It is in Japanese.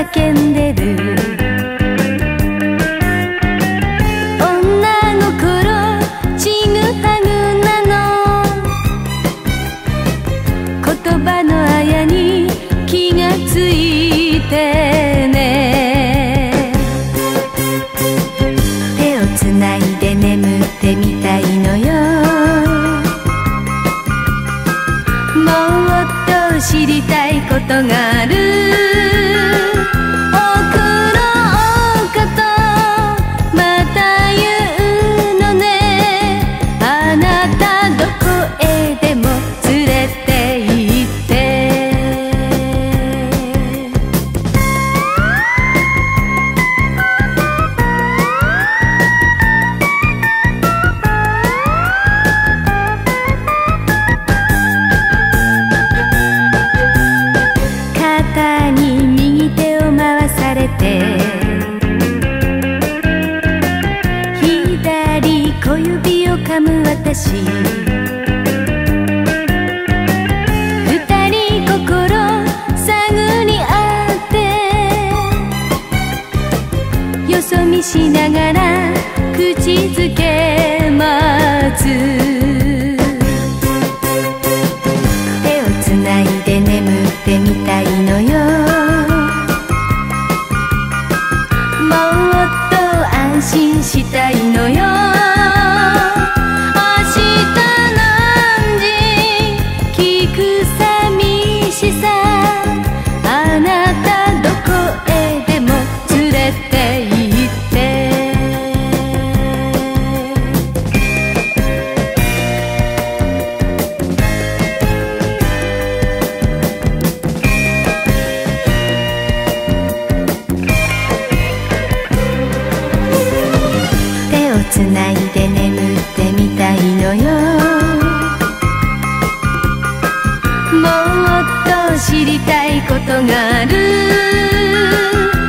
叫んでる。女の頃ちぐはぐなの。言葉のあやに気がついてね。手をつないで眠ってみたいのよ。もっと知りたいことがむ私。二人心探り合って。よそ見しながら口づけ待つ。つないで眠ってみたいのよ。もっと知りたいことがある。